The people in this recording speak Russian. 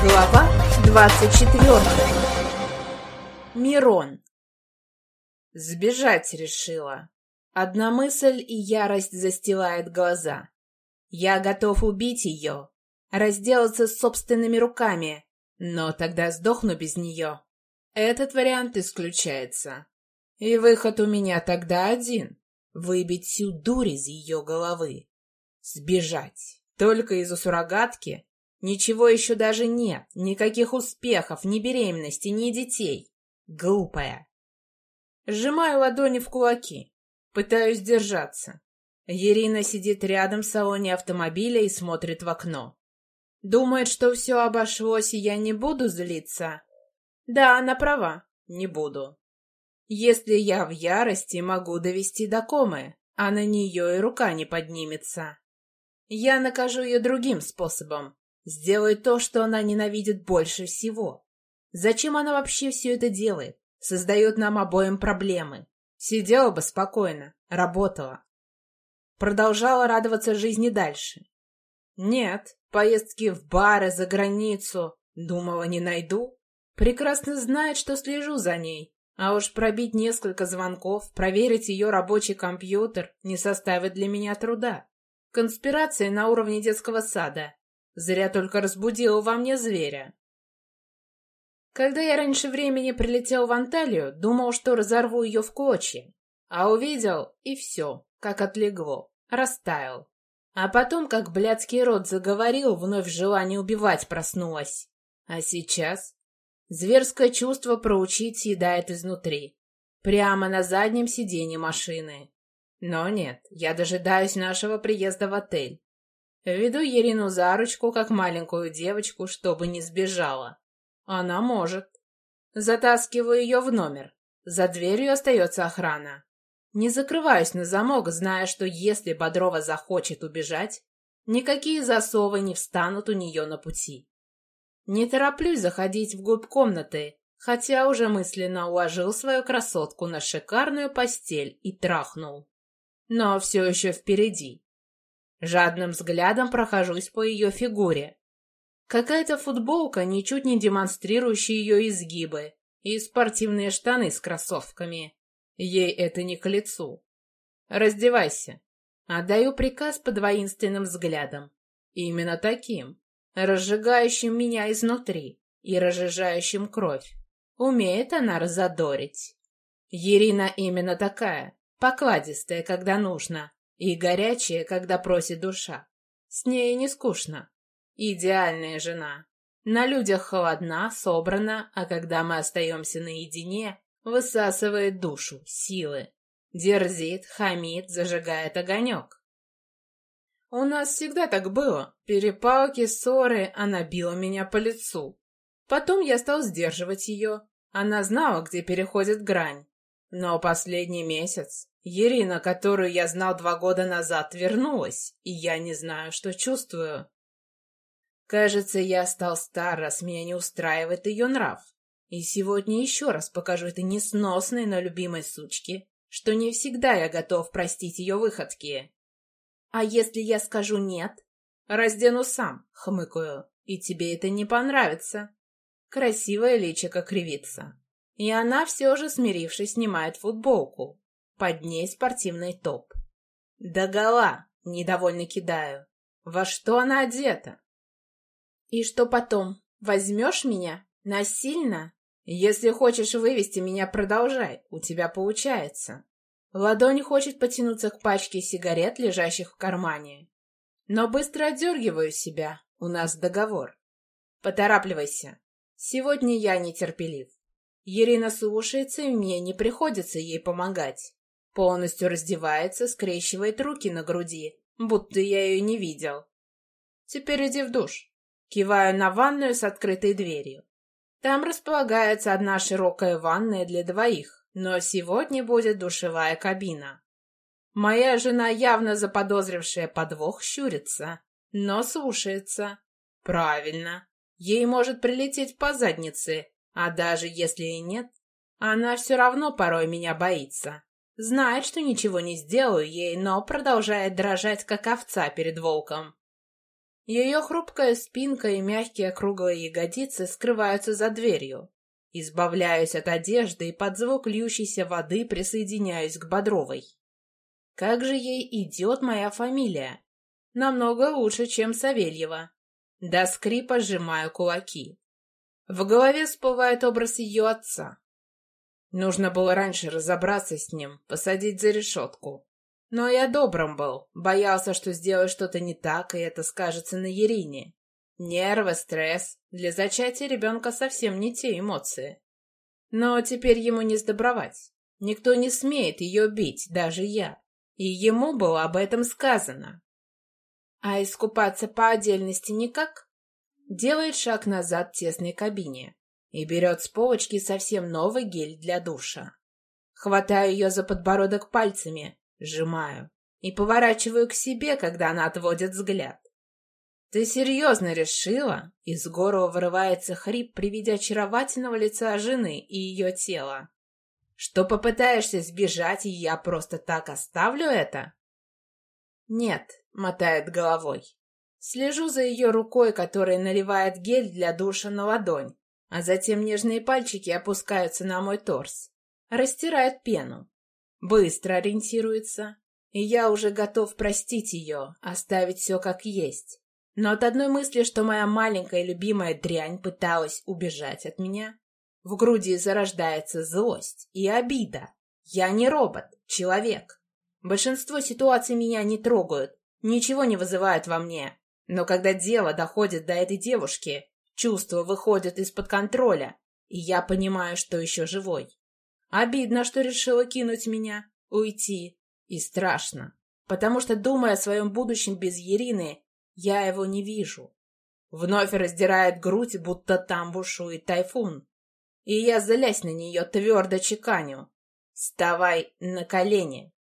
Глава 24. Мирон. Сбежать решила. Одна мысль и ярость застилает глаза. Я готов убить ее, разделаться с собственными руками, но тогда сдохну без нее. Этот вариант исключается. И выход у меня тогда один — выбить всю дурь из ее головы. Сбежать. Только из-за суррогатки Ничего еще даже нет, никаких успехов, ни беременности, ни детей. Глупая. Сжимаю ладони в кулаки. Пытаюсь держаться. Ирина сидит рядом в салоне автомобиля и смотрит в окно. Думает, что все обошлось, и я не буду злиться. Да, она права, не буду. Если я в ярости, могу довести до комы, а на нее и рука не поднимется. Я накажу ее другим способом, Сделай то, что она ненавидит больше всего. Зачем она вообще все это делает? Создает нам обоим проблемы. Сидела бы спокойно, работала. Продолжала радоваться жизни дальше. Нет, поездки в бары, за границу. Думала, не найду. Прекрасно знает, что слежу за ней. А уж пробить несколько звонков, проверить ее рабочий компьютер не составит для меня труда. Конспирация на уровне детского сада. Зря только разбудила во мне зверя. Когда я раньше времени прилетел в Анталию, думал, что разорву ее в клочья. А увидел, и все, как отлегло, растаял. А потом, как блядский рот заговорил, вновь желание убивать проснулось. А сейчас? Зверское чувство проучить съедает изнутри. Прямо на заднем сиденье машины. Но нет, я дожидаюсь нашего приезда в отель. Веду Ерину за ручку, как маленькую девочку, чтобы не сбежала. Она может. Затаскиваю ее в номер. За дверью остается охрана. Не закрываюсь на замок, зная, что если Бодрова захочет убежать, никакие засовы не встанут у нее на пути. Не тороплюсь заходить вглубь комнаты, хотя уже мысленно уложил свою красотку на шикарную постель и трахнул. Но все еще впереди. Жадным взглядом прохожусь по ее фигуре. Какая-то футболка, ничуть не демонстрирующая ее изгибы, и спортивные штаны с кроссовками. Ей это не к лицу. «Раздевайся». Отдаю приказ под воинственным взглядом. Именно таким, разжигающим меня изнутри и разжижающим кровь. Умеет она разодорить. Ирина именно такая, покладистая, когда нужно, и горячая, когда просит душа. С ней не скучно. Идеальная жена. На людях холодна, собрана, а когда мы остаемся наедине, высасывает душу, силы. Дерзит, хамит, зажигает огонек. У нас всегда так было. Перепалки, ссоры, она била меня по лицу. Потом я стал сдерживать ее. Она знала, где переходит грань. Но последний месяц Ирина, которую я знал два года назад, вернулась, и я не знаю, что чувствую. Кажется, я стал стар, раз меня не устраивает ее нрав. И сегодня еще раз покажу этой несносной, но любимой сучке, что не всегда я готов простить ее выходки. А если я скажу «нет»? Раздену сам, хмыкаю, и тебе это не понравится. Красивая личико кривится. И она все же, смирившись, снимает футболку. Под ней спортивный топ. Догола, недовольно кидаю. Во что она одета? И что потом? Возьмешь меня? Насильно? Если хочешь вывести меня, продолжай. У тебя получается. Ладонь хочет потянуться к пачке сигарет, лежащих в кармане. Но быстро отдергиваю себя. У нас договор. Поторапливайся. Сегодня я нетерпелив. Ирина слушается, и мне не приходится ей помогать. Полностью раздевается, скрещивает руки на груди, будто я ее не видел. Теперь иди в душ. Киваю на ванную с открытой дверью. Там располагается одна широкая ванная для двоих, но сегодня будет душевая кабина. Моя жена, явно заподозрившая подвох, щурится, но слушается. Правильно. Ей может прилететь по заднице, а даже если и нет, она все равно порой меня боится. Знает, что ничего не сделаю ей, но продолжает дрожать, как овца перед волком. Ее хрупкая спинка и мягкие круглые ягодицы скрываются за дверью. Избавляюсь от одежды и под звук льющейся воды присоединяюсь к Бодровой. Как же ей идет моя фамилия? Намного лучше, чем Савельева. До скрипа сжимаю кулаки. В голове всплывает образ ее отца. Нужно было раньше разобраться с ним, посадить за решетку. Но я добрым был, боялся, что сделаю что-то не так, и это скажется на Ерине. Нервы, стресс. Для зачатия ребенка совсем не те эмоции. Но теперь ему не сдобровать. Никто не смеет ее бить, даже я. И ему было об этом сказано. А искупаться по отдельности никак? Делает шаг назад в тесной кабине и берет с полочки совсем новый гель для душа. Хватаю ее за подбородок пальцами, сжимаю и поворачиваю к себе, когда она отводит взгляд. «Ты серьезно решила?» Из горла вырывается хрип при виде очаровательного лица жены и ее тела. «Что попытаешься сбежать, и я просто так оставлю это?» «Нет», — мотает головой. Слежу за ее рукой, которая наливает гель для душа на ладонь, а затем нежные пальчики опускаются на мой торс. Растирает пену. Быстро ориентируется, и я уже готов простить ее, оставить все как есть. Но от одной мысли, что моя маленькая любимая дрянь пыталась убежать от меня, в груди зарождается злость и обида. Я не робот, человек. Большинство ситуаций меня не трогают, ничего не вызывают во мне. Но когда дело доходит до этой девушки, чувства выходят из-под контроля, и я понимаю, что еще живой. Обидно, что решила кинуть меня, уйти. И страшно, потому что, думая о своем будущем без Ирины, я его не вижу. Вновь раздирает грудь, будто там бушует тайфун. И я, залясь на нее, твердо чеканю. Вставай на колени.